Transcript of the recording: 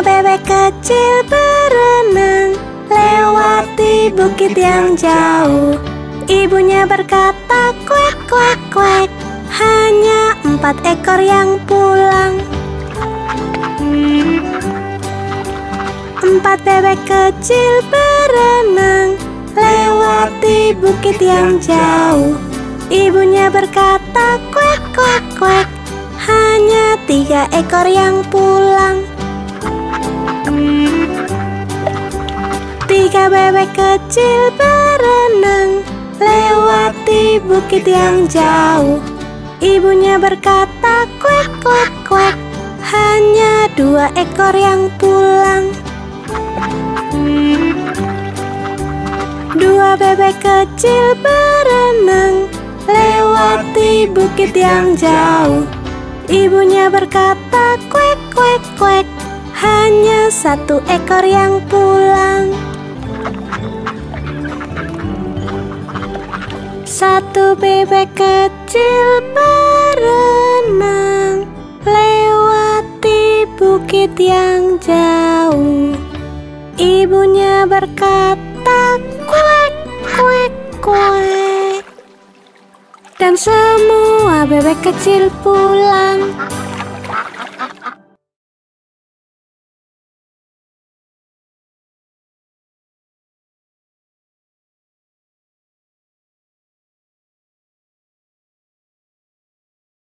bebek kecil berenang Lewati bukit yang jauh. Ibunya berkata kuek kuek kuek Hanya empat ekor yang pulang. Empat bebek kecil berenang Lewati bukit yang jauh. Ibunya berkata kuek kuek kuek Hanya tiga ekor yang pulang Tiga bebek kecil berenang Lewati bukit yang jauh. Ibunya berkata kuek kuek kuek. Hanya dua ekor yang pulang. Dua bebek kecil berenang Lewati bukit yang jauh. Ibunya berkata kuek satu ekor yang pulang. Satu bebek kecil berenang Lewati bukit yang jauh. Ibunya berkata kuek kuek kuek. Dan semua bebek kecil pulang